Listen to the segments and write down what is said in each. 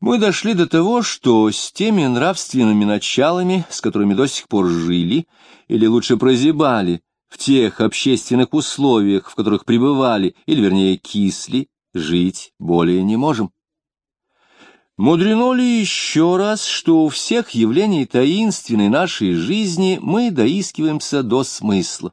Мы дошли до того, что с теми нравственными началами, с которыми до сих пор жили, или лучше прозябали, в тех общественных условиях, в которых пребывали, или, вернее, кисли, жить более не можем. Мудрено ли еще раз, что у всех явлений таинственной нашей жизни мы доискиваемся до смысла?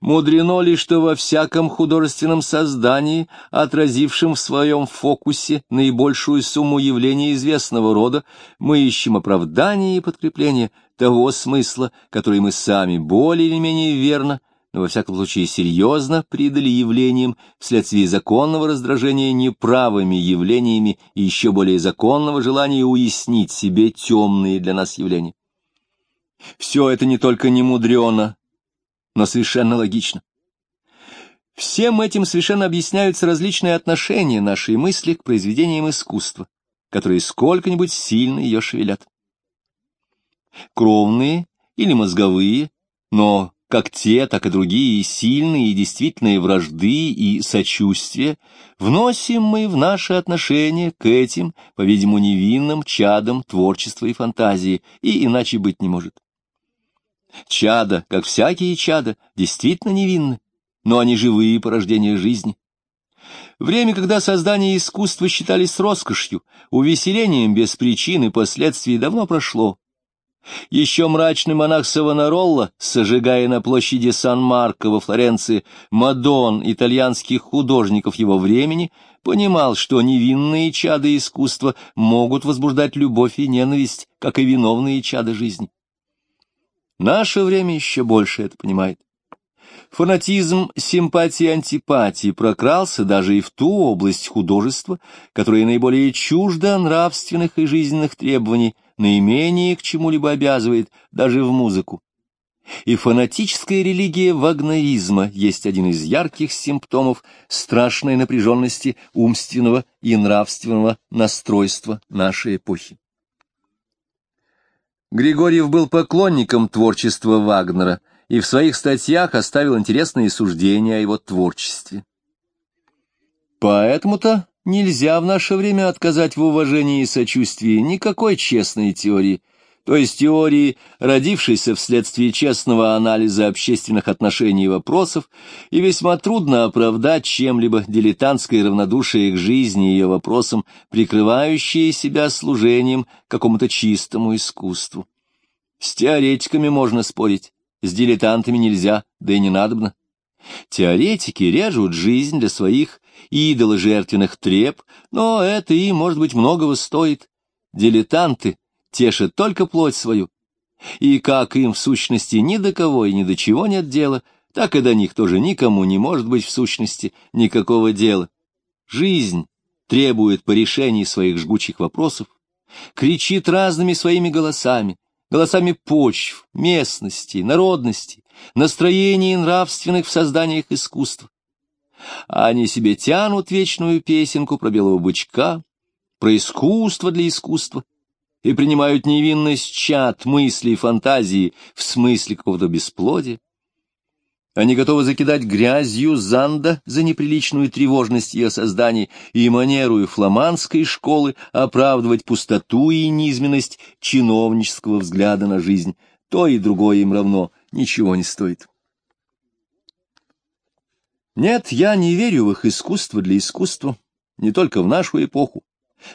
Мудрено ли, что во всяком художественном создании, отразившем в своем фокусе наибольшую сумму явлений известного рода, мы ищем оправдание и подкрепление того смысла, который мы сами более или менее верно, но во всяком случае серьезно придали явлениям вследствие законного раздражения неправыми явлениями и еще более законного желания уяснить себе темные для нас явления. Все это не только не мудрено, но совершенно логично. Всем этим совершенно объясняются различные отношения нашей мысли к произведениям искусства, которые сколько-нибудь сильно ее шевелят. Кровные или мозговые, но как те, так и другие сильные и действительные вражды и сочувствия вносим мы в наши отношения к этим, по-видимому, невинным чадам творчества и фантазии, и иначе быть не может. Чада, как всякие чада, действительно невинны, но они живые порождения жизни. Время, когда создание искусства считались роскошью, увеселением без причин и последствий, давно прошло. Еще мрачный монах Савонаролла, сожигая на площади Сан-Марко во Флоренции Мадон итальянских художников его времени, понимал, что невинные чады искусства могут возбуждать любовь и ненависть, как и виновные чады жизни. Наше время еще больше это понимает. Фанатизм симпатии и антипатии прокрался даже и в ту область художества, которая наиболее чужда нравственных и жизненных требований, наименее к чему-либо обязывает, даже в музыку. И фанатическая религия вагнеризма есть один из ярких симптомов страшной напряженности умственного и нравственного настройства нашей эпохи. Григорьев был поклонником творчества Вагнера и в своих статьях оставил интересные суждения о его творчестве. Поэтому-то нельзя в наше время отказать в уважении и сочувствии никакой честной теории, то есть теории, родившейся вследствие честного анализа общественных отношений и вопросов, и весьма трудно оправдать чем-либо дилетантское равнодушие к жизни и ее вопросам, прикрывающее себя служением какому-то чистому искусству. С теоретиками можно спорить, с дилетантами нельзя, да и не надобно. Теоретики режут жизнь для своих идоложертвенных треп, но это им, может быть, многого стоит. Дилетанты тешат только плоть свою. И как им, в сущности, ни до кого и ни до чего нет дела, так и до них тоже никому не может быть, в сущности, никакого дела. Жизнь требует по решении своих жгучих вопросов, кричит разными своими голосами, голосами почв, местности, народности, настроений нравственных в созданиях искусства. Они себе тянут вечную песенку про белого бычка, про искусство для искусства, и принимают невинность чад, мысли и фантазии в смысле какого-то бесплодия. Они готовы закидать грязью Занда за неприличную тревожность ее созданий и манеру фламандской школы оправдывать пустоту и низменность чиновнического взгляда на жизнь. То и другое им равно ничего не стоит. Нет, я не верю в их искусство для искусства, не только в нашу эпоху,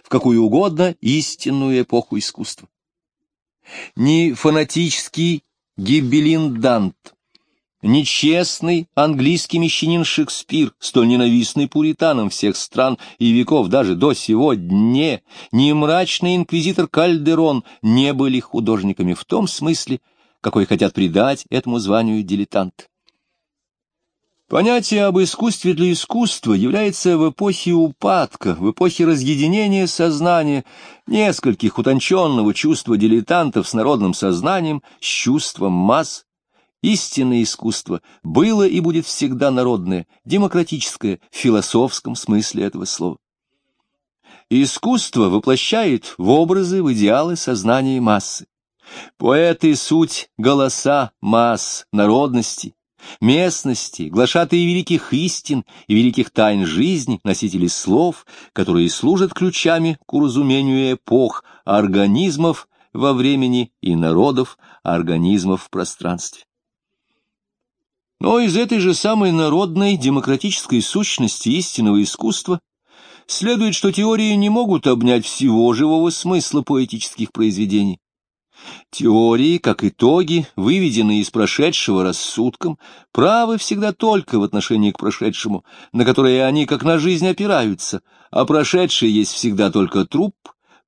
в какую угодно истинную эпоху искусства. Ни фанатический Гибелин Дант, Нечестный английский мещанин Шекспир, столь ненавистный пуританам всех стран и веков даже до сего дне, ни мрачный инквизитор Кальдерон не были художниками в том смысле, какой хотят придать этому званию дилетант. Понятие об искусстве для искусства является в эпохе упадка, в эпохе разъединения сознания, нескольких утонченного чувства дилетантов с народным сознанием, с чувством масс, Истинное искусство было и будет всегда народное, демократическое, в философском смысле этого слова. Искусство воплощает в образы, в идеалы сознания массы. Поэты — суть голоса масс, народности, местности, глашатые великих истин и великих тайн жизни, носители слов, которые служат ключами к уразумению эпох, организмов во времени и народов, организмов в пространстве. Но из этой же самой народной демократической сущности истинного искусства следует, что теории не могут обнять всего живого смысла поэтических произведений. Теории, как итоги, выведенные из прошедшего рассудком, правы всегда только в отношении к прошедшему, на которые они как на жизнь опираются, а прошедшее есть всегда только труп,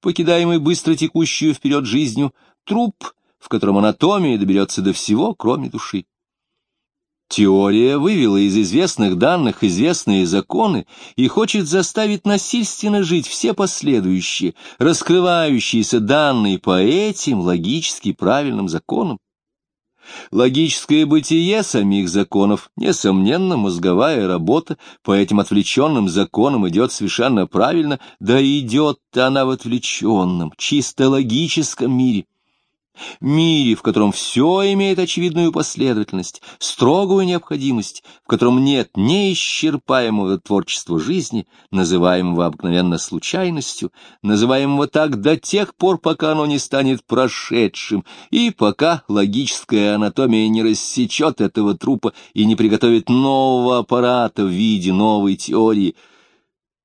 покидаемый быстро текущую вперед жизнью, труп, в котором анатомия доберется до всего, кроме души. Теория вывела из известных данных известные законы и хочет заставить насильственно жить все последующие, раскрывающиеся данные по этим логически правильным законам. Логическое бытие самих законов, несомненно, мозговая работа по этим отвлеченным законам идет совершенно правильно, да идет она в отвлеченном, чисто логическом мире мире, в котором все имеет очевидную последовательность, строгую необходимость, в котором нет неисчерпаемого творчества жизни, называемого обыкновенно случайностью, называемого так до тех пор, пока оно не станет прошедшим, и пока логическая анатомия не рассечет этого трупа и не приготовит нового аппарата в виде новой теории.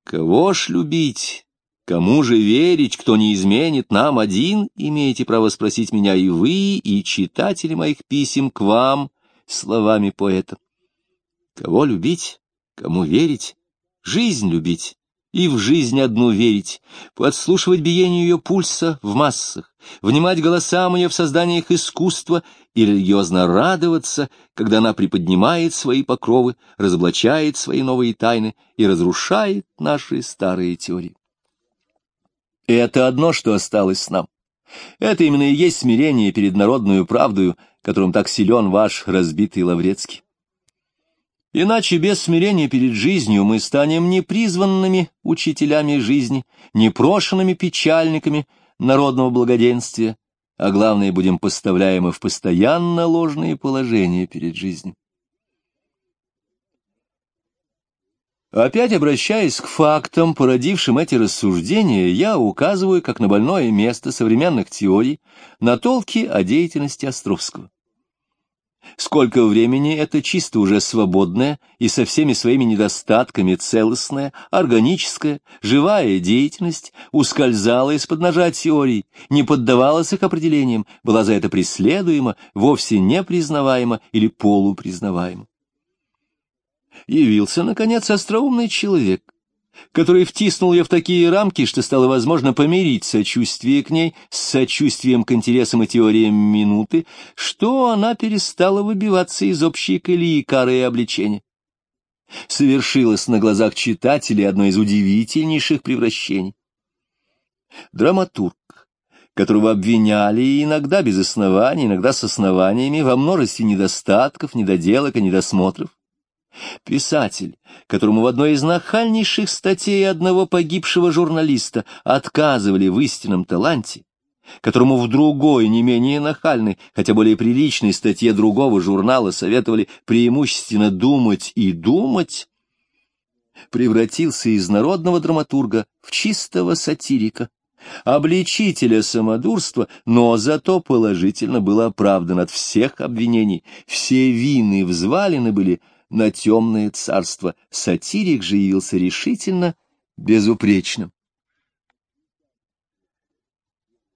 Кого ж любить? Кому же верить, кто не изменит нам один, имеете право спросить меня и вы, и читатели моих писем к вам словами поэта. Кого любить, кому верить, жизнь любить и в жизнь одну верить, подслушивать биение ее пульса в массах, внимать голосам ее в созданиях искусства и религиозно радоваться, когда она приподнимает свои покровы, разоблачает свои новые тайны и разрушает наши старые теории. И это одно, что осталось нам. Это именно и есть смирение перед народную правдою, которым так силен ваш разбитый Лаврецкий. Иначе без смирения перед жизнью мы станем непризванными учителями жизни, непрошенными печальниками народного благоденствия, а главное, будем поставляемы в постоянно ложные положения перед жизнью. Опять обращаясь к фактам, породившим эти рассуждения, я указываю как на больное место современных теорий на толки о деятельности Островского. Сколько времени это чисто уже свободная и со всеми своими недостатками целостная, органическая, живая деятельность ускользала из-под ножа теорий, не поддавалась их определениям, была за это преследуема, вовсе не признаваема или полупризнаваема явился, наконец, остроумный человек, который втиснул ее в такие рамки, что стало возможно помирить сочувствие к ней с сочувствием к интересам и теориям минуты, что она перестала выбиваться из общей колеи кары и обличения. Совершилось на глазах читателей одно из удивительнейших превращений. Драматург, которого обвиняли иногда без оснований, иногда с основаниями во множестве недостатков, недоделок и недосмотров, Писатель, которому в одной из нахальнейших статей одного погибшего журналиста отказывали в истинном таланте, которому в другой, не менее нахальной, хотя более приличной статье другого журнала советовали преимущественно думать и думать, превратился из народного драматурга в чистого сатирика, обличителя самодурства, но зато положительно был оправдан от всех обвинений, все вины взвалены были на темное царство. Сатирик же явился решительно безупречным.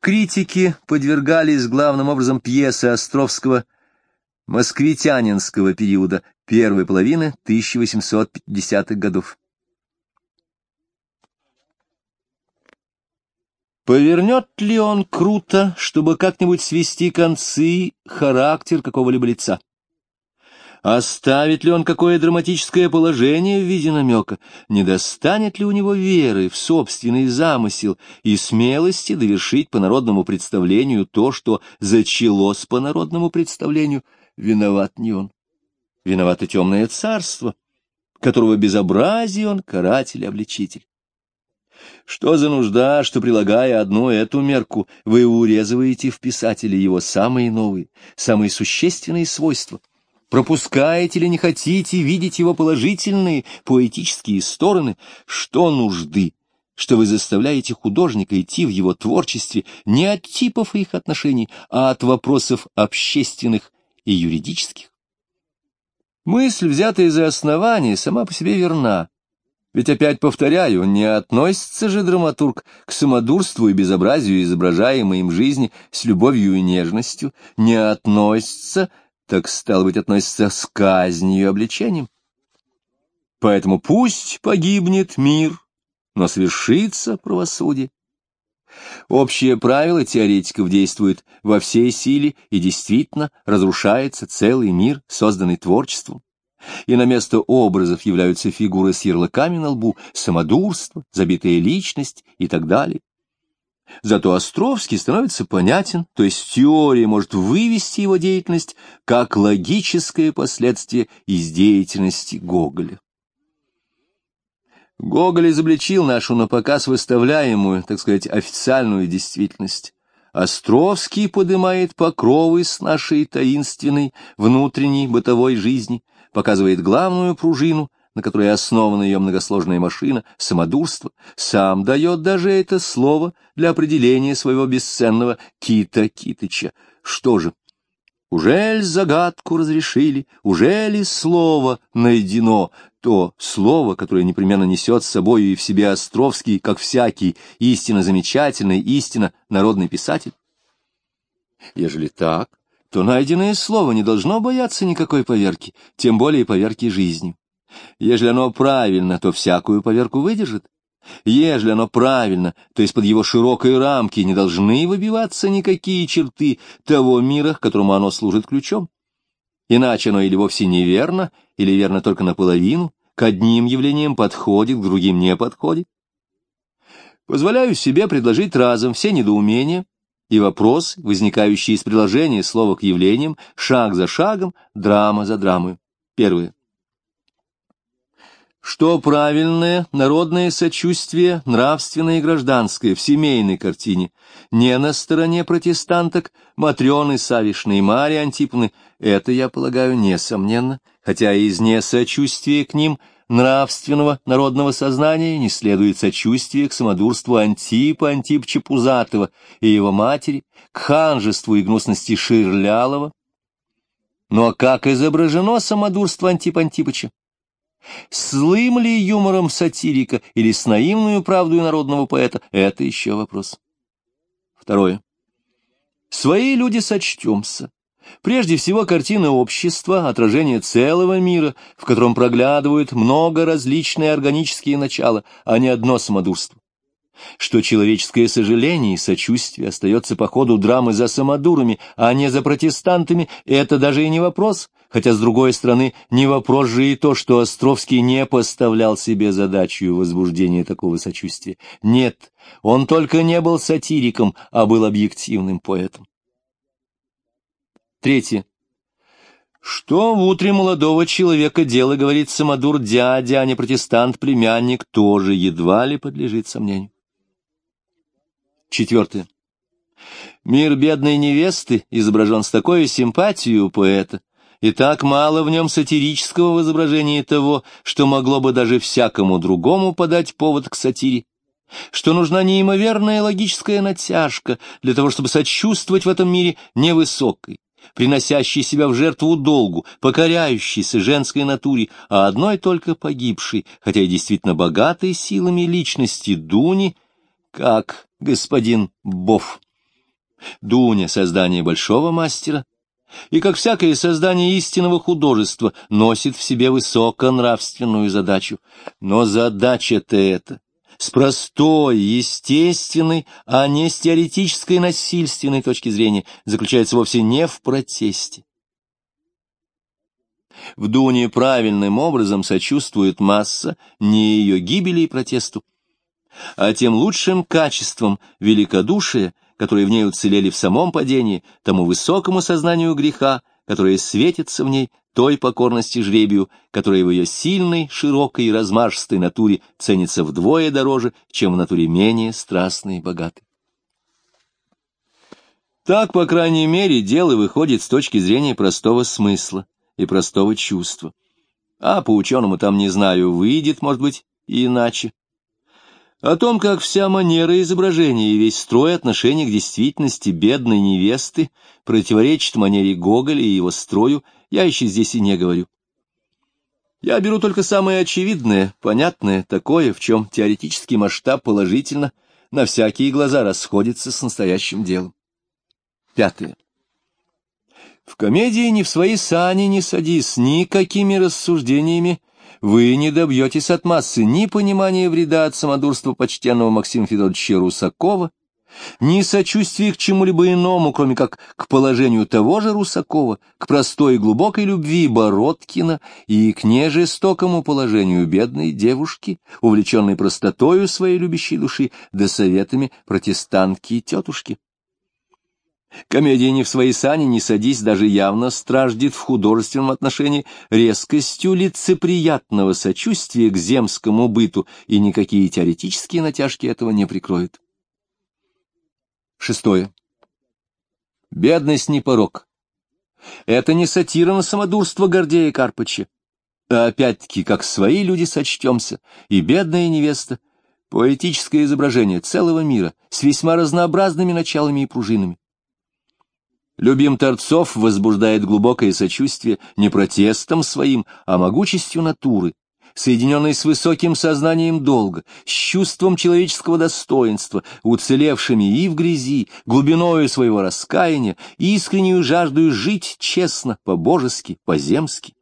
Критики подвергались главным образом пьесы Островского москвитянинского периода первой половины 1850-х годов. Повернет ли он круто, чтобы как-нибудь свести концы, характер какого-либо лица? Оставит ли он какое драматическое положение в виде намека? Не достанет ли у него веры в собственный замысел и смелости довершить по народному представлению то, что зачалось по народному представлению? Виноват не он. Виновато темное царство, которого безобразие он каратель и обличитель. Что за нужда, что, прилагая одну эту мерку, вы урезываете в писателе его самые новые, самые существенные свойства? Пропускаете или не хотите видеть его положительные поэтические стороны? Что нужды, что вы заставляете художника идти в его творчестве не от типов их отношений, а от вопросов общественных и юридических? Мысль, взятая за основание, сама по себе верна. Ведь, опять повторяю, не относится же драматург к самодурству и безобразию изображаемой им жизни с любовью и нежностью, не относится так, стало быть, относится с казнью и обличением. Поэтому пусть погибнет мир, но свершится правосудие. Общее правило теоретиков действует во всей силе и действительно разрушается целый мир, созданный творчеством. И на место образов являются фигуры с ярлыками на лбу, самодурство, забитая личность и так далее. Зато Островский становится понятен, то есть теория может вывести его деятельность как логическое последствие из деятельности Гоголя. Гоголь изобличил нашу на показ выставляемую, так сказать, официальную действительность. Островский поднимает покровы с нашей таинственной внутренней бытовой жизни, показывает главную пружину, на которой основана ее многосложная машина, самодурство, сам дает даже это слово для определения своего бесценного Кита Китыча. Что же, Ужель загадку разрешили, ужели слово найдено, то слово, которое непременно несет с собой и в себе Островский, как всякий истинно замечательный, истинно народный писатель? Ежели так, то найденное слово не должно бояться никакой поверки, тем более поверки жизнью. Ежели оно правильно, то всякую поверку выдержит. Ежели оно правильно, то из-под его широкой рамки не должны выбиваться никакие черты того мира, к которому оно служит ключом. Иначе оно или вовсе неверно, или верно только наполовину, к одним явлениям подходит, к другим не подходит. Позволяю себе предложить разом все недоумения и вопрос, возникающий из приложения слова к явлениям, шаг за шагом, драма за драмой. Первое что правильное народное сочувствие, нравственное и гражданское в семейной картине не на стороне протестанток Матрёны Савишны и Марии Антиповны, это, я полагаю, несомненно, хотя из несочувствия к ним нравственного народного сознания не следует сочувствие к самодурству Антипа Антипча Пузатого и его матери, к ханжеству и гнусности Ширлялова. Но как изображено самодурство Антипа Антипыча? Слым ли юмором сатирика или с наивную правдой народного поэта — это еще вопрос. Второе. Свои люди сочтемся. Прежде всего, картина общества, отражение целого мира, в котором проглядывают много различные органические начала, а не одно самодурство что человеческое сожаление и сочувствие остается по ходу драмы за самодурами, а не за протестантами, это даже и не вопрос, хотя, с другой стороны, не вопрос же и то, что Островский не поставлял себе задачу возбуждения такого сочувствия. Нет, он только не был сатириком, а был объективным поэтом. Третье. Что в утре молодого человека дело, говорит самодур дядя, а не протестант-племянник, тоже едва ли подлежит сомнению. Четвертое. Мир бедной невесты изображен с такой симпатией у поэта, и так мало в нем сатирического возображения того, что могло бы даже всякому другому подать повод к сатире, что нужна неимоверная логическая натяжка для того, чтобы сочувствовать в этом мире невысокой, приносящей себя в жертву долгу, покоряющейся женской натуре, а одной только погибшей, хотя и действительно богатой силами личности Дуни, как господин Боф. Дуня — создание большого мастера, и, как всякое создание истинного художества, носит в себе высоконравственную задачу. Но задача-то эта с простой, естественной, а не с теоретической насильственной точки зрения заключается вовсе не в протесте. В Дуне правильным образом сочувствует масса не ее гибели и протесту, а тем лучшим качеством великодушия, которые в ней уцелели в самом падении, тому высокому сознанию греха, которое светится в ней, той покорности жребию, которая в ее сильной, широкой и размашистой натуре ценится вдвое дороже, чем в натуре менее страстной и богатой. Так, по крайней мере, дело выходит с точки зрения простого смысла, и простого чувства. А по ученому там, не знаю, выйдет, может быть, иначе. О том, как вся манера изображения и весь строй отношений к действительности бедной невесты противоречит манере Гоголя и его строю, я еще здесь и не говорю. Я беру только самое очевидное, понятное, такое, в чем теоретический масштаб положительно на всякие глаза расходится с настоящим делом. Пятое. В комедии ни в свои сани не садись, никакими рассуждениями вы не добьетесь от массы ни понимания вреда от самодурства почтенного Максима Федоровича Русакова, ни сочувствия к чему-либо иному, кроме как к положению того же Русакова, к простой и глубокой любви Бородкина и к нежестокому положению бедной девушки, увлеченной простотою своей любящей души, да советами протестантки и тетушки. Комедия «Не в свои сани, не садись» даже явно страждет в художественном отношении резкостью лицеприятного сочувствия к земскому быту, и никакие теоретические натяжки этого не прикроют. Шестое. Бедность не порок. Это не сатира на самодурство Гордея Карпыча. А опять-таки, как свои люди сочтемся, и бедная невеста — поэтическое изображение целого мира с весьма разнообразными началами и пружинами. Любим Торцов возбуждает глубокое сочувствие не протестом своим, а могучестью натуры, соединенной с высоким сознанием долга, с чувством человеческого достоинства, уцелевшими и в грязи, глубиною своего раскаяния, искреннюю жаждую жить честно, по-божески, по-земски.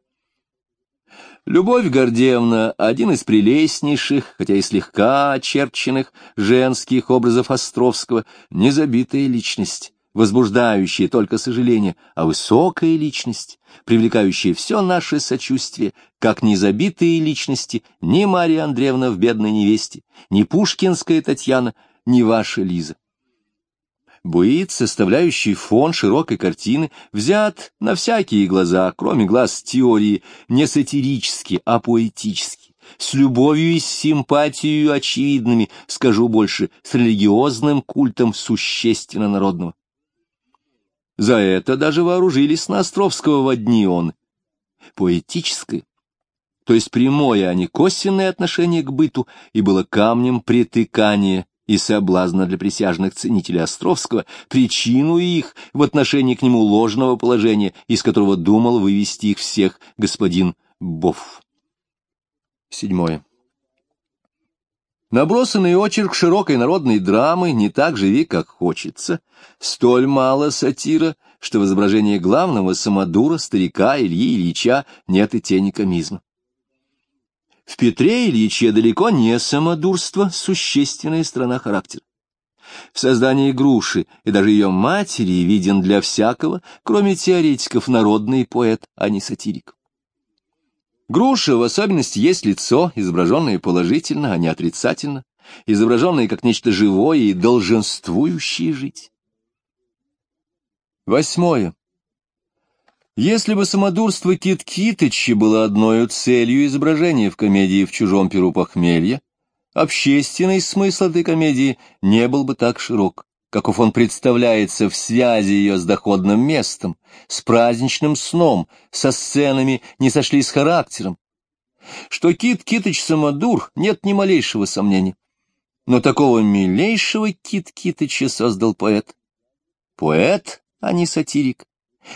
Любовь Гордеевна — один из прелестнейших, хотя и слегка очерченных, женских образов Островского, незабитая личность возбуждающая только сожаление, а высокая личность, привлекающая все наше сочувствие, как незабитые личности ни Мария Андреевна в «Бедной невесте», ни Пушкинская Татьяна, ни ваша Лиза. Буит, составляющий фон широкой картины, взят на всякие глаза, кроме глаз теории, не сатирически, а поэтически, с любовью и с симпатией очевидными, скажу больше, с религиозным культом существенно народного. За это даже вооружились на Островского в одни он. Поэтическое, то есть прямое, а не косвенное отношение к быту, и было камнем притыкания и соблазна для присяжных ценителей Островского, причину их в отношении к нему ложного положения, из которого думал вывести их всех господин Бофф. Седьмое. Набросанный очерк широкой народной драмы не так живи, как хочется. Столь мало сатира, что в изображении главного самодура, старика Ильи Ильича, нет и тени комизма. В Петре Ильиче далеко не самодурство, существенная сторона характера. В создании груши и даже ее матери виден для всякого, кроме теоретиков, народный поэт, а не сатирик. Груша в особенности есть лицо, изображенное положительно, а не отрицательно, изображенное как нечто живое и долженствующее жить. Восьмое. Если бы самодурство Кит Китыча было одной целью изображения в комедии «В чужом перу похмелья», общественный смысл этой комедии не был бы так широк каков он представляется в связи ее с доходным местом, с праздничным сном, со сценами не сошли с характером. Что Кит Китыч самодур, нет ни малейшего сомнения. Но такого милейшего Кит Китыча создал поэт. Поэт, а не сатирик.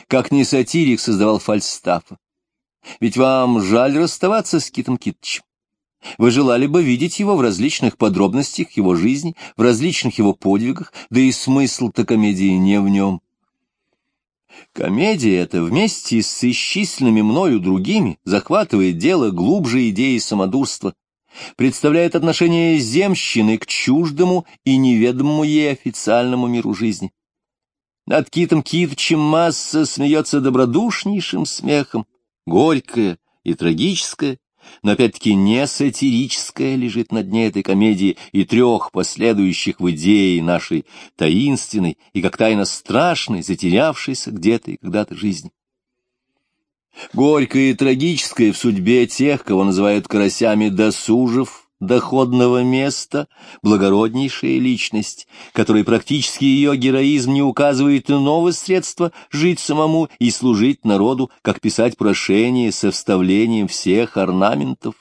Как не сатирик создавал Фальстафа. Ведь вам жаль расставаться с Китом Китычем. Вы желали бы видеть его в различных подробностях его жизни, в различных его подвигах, да и смысл-то комедии не в нем. Комедия эта вместе с исчисленными мною другими захватывает дело глубже идеи самодурства, представляет отношение земщины к чуждому и неведомому ей официальному миру жизни. Над Китом Китчем масса смеется добродушнейшим смехом, горькое и трагическое, но опять-таки не сатирическое лежит на дне этой комедии и трех последующих в идее нашей таинственной и как тайно страшной, затерявшейся где-то и когда-то жизни. Горькое и трагическое в судьбе тех, кого называют карасями досужев, доходного места, благороднейшая личность, которой практически ее героизм не указывает иного средства жить самому и служить народу, как писать прошение со вставлением всех орнаментов.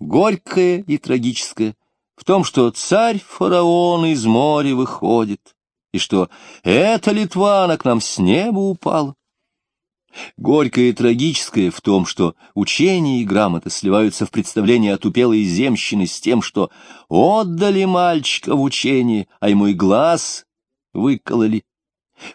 Горькое и трагическое в том, что царь-фараон из моря выходит, и что эта Литвана к нам с неба упала. Горькое и трагическое в том, что учение и грамота сливаются в представление отупелой земщины с тем, что отдали мальчика в учение, а ему и глаз выкололи.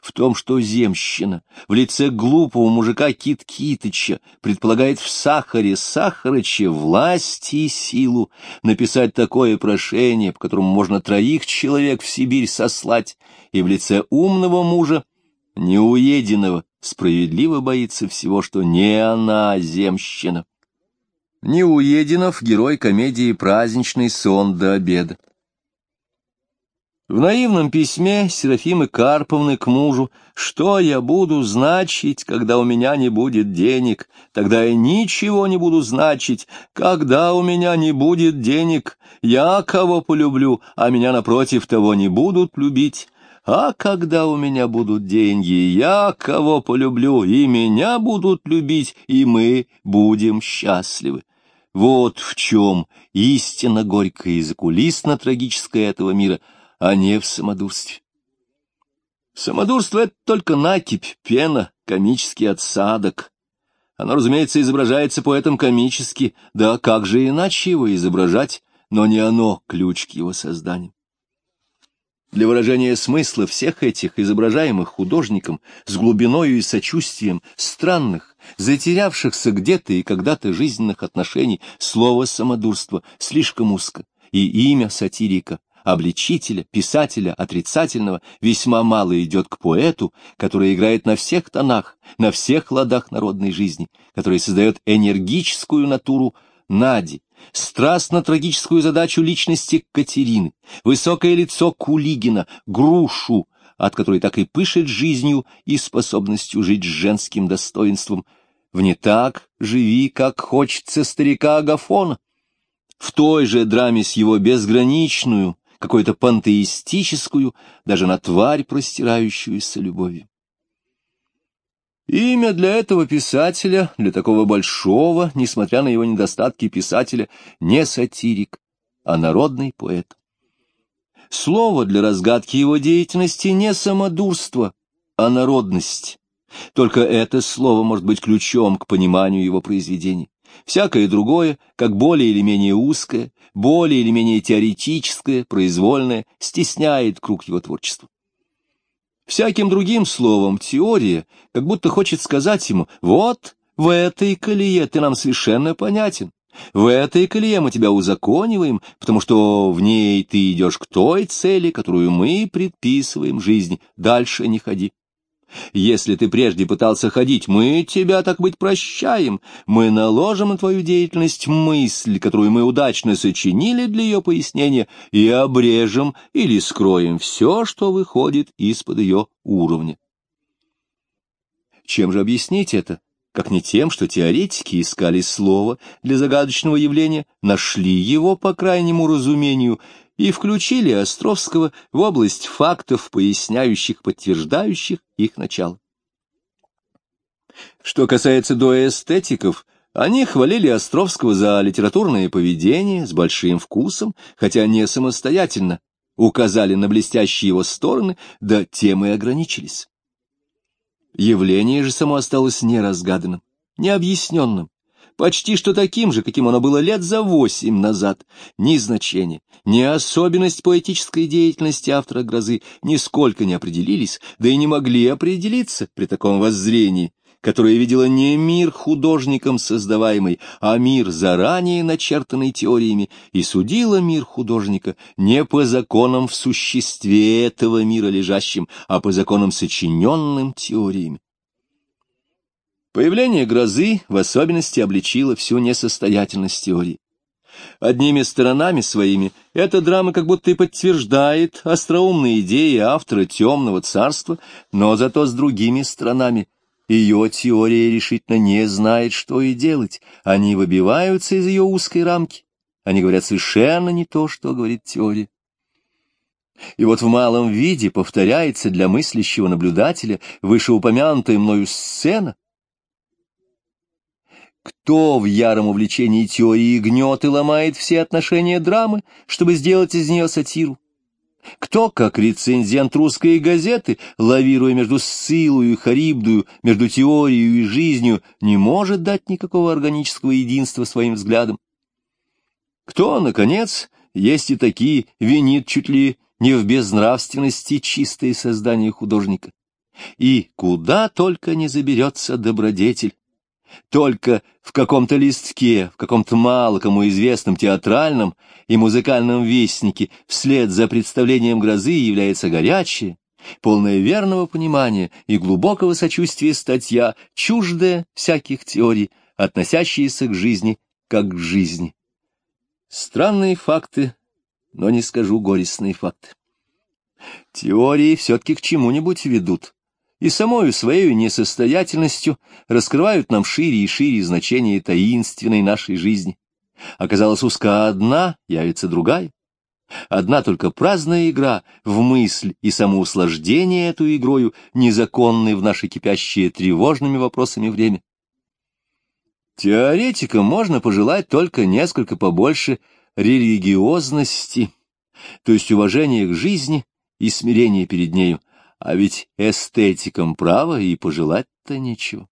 В том, что земщина в лице глупого мужика Кит Китыча предполагает в Сахаре Сахарыча власть и силу написать такое прошение, по которому можно троих человек в Сибирь сослать, и в лице умного мужа, неуеденного, справедливо боится всего, что не она земщина. Неуединов — герой комедии «Праздничный сон до обеда». В наивном письме Серафимы Карповны к мужу «Что я буду значить, когда у меня не будет денег? Тогда я ничего не буду значить. Когда у меня не будет денег, я кого полюблю, а меня напротив того не будут любить». А когда у меня будут деньги, я кого полюблю, и меня будут любить, и мы будем счастливы. Вот в чем истинно горькая и закулисно-трагическая этого мира, а не в самодурстве. Самодурство — это только накипь, пена, комический отсадок. Оно, разумеется, изображается поэтом комически, да как же иначе его изображать, но не оно ключ к его созданию. Для выражения смысла всех этих изображаемых художником с глубиною и сочувствием странных, затерявшихся где-то и когда-то жизненных отношений, слово «самодурство» слишком узко, и имя сатирика, обличителя, писателя, отрицательного, весьма мало идет к поэту, который играет на всех тонах, на всех ладах народной жизни, который создает энергическую натуру Нади, страстно-трагическую задачу личности Катерины, высокое лицо Кулигина, грушу, от которой так и пышет жизнью и способностью жить с женским достоинством. В не так живи, как хочется старика Агафона. В той же драме с его безграничную, какую-то пантеистическую, даже на тварь простирающуюся любовью. Имя для этого писателя, для такого большого, несмотря на его недостатки писателя, не сатирик, а народный поэт. Слово для разгадки его деятельности не самодурство, а народность. Только это слово может быть ключом к пониманию его произведений. Всякое другое, как более или менее узкое, более или менее теоретическое, произвольное, стесняет круг его творчества. Всяким другим словом теория как будто хочет сказать ему, вот в этой колее ты нам совершенно понятен, в этой колее мы тебя узакониваем, потому что в ней ты идешь к той цели, которую мы предписываем жизни, дальше не ходи. Если ты прежде пытался ходить, мы тебя, так быть, прощаем. Мы наложим на твою деятельность мысль, которую мы удачно сочинили для ее пояснения, и обрежем или скроем все, что выходит из-под ее уровня. Чем же объяснить это? Как не тем, что теоретики искали слово для загадочного явления, нашли его, по крайнему разумению, и включили Островского в область фактов, поясняющих, подтверждающих их начало. Что касается доэстетиков, они хвалили Островского за литературное поведение с большим вкусом, хотя не самостоятельно, указали на блестящие его стороны, да тем и ограничились. Явление же само осталось неразгаданным, необъясненным, почти что таким же, каким оно было лет за восемь назад. Ни значение, ни особенность поэтической деятельности автора «Грозы» нисколько не определились, да и не могли определиться при таком воззрении, которое видело не мир художником создаваемый, а мир, заранее начертанный теориями, и судило мир художника не по законам в существе этого мира лежащим, а по законам сочиненным теориями. Появление грозы в особенности обличило всю несостоятельность теории. Одними сторонами своими эта драма как будто и подтверждает остроумные идеи автора «Темного царства», но зато с другими сторонами ее теория решительно не знает, что и делать, они выбиваются из ее узкой рамки, они говорят совершенно не то, что говорит теория. И вот в малом виде повторяется для мыслящего наблюдателя вышеупомянутая мною сцена. Кто в яром увлечении теории гнет и ломает все отношения драмы, чтобы сделать из нее сатиру? Кто, как рецензент русской газеты, лавируя между Сцилою и Харибдою, между теорией и жизнью, не может дать никакого органического единства своим взглядам? Кто, наконец, есть и такие, винит чуть ли не в безнравственности чистое создание художника. И куда только не заберется добродетель. Только в каком-то листке, в каком-то мало кому известном театральном и музыкальном вестнике вслед за представлением грозы является горячая, полная верного понимания и глубокого сочувствия статья, чуждая всяких теорий, относящиеся к жизни как к жизни. Странные факты но не скажу горестные факты. Теории все-таки к чему-нибудь ведут, и самою своей несостоятельностью раскрывают нам шире и шире значение таинственной нашей жизни. Оказалось, узка одна, явится другая. Одна только праздная игра в мысль и самоуслаждение эту игрою, незаконной в наше кипящее тревожными вопросами время. Теоретикам можно пожелать только несколько побольше религиозности, то есть уважения к жизни и смирения перед нею, а ведь эстетикам право и пожелать-то нечего.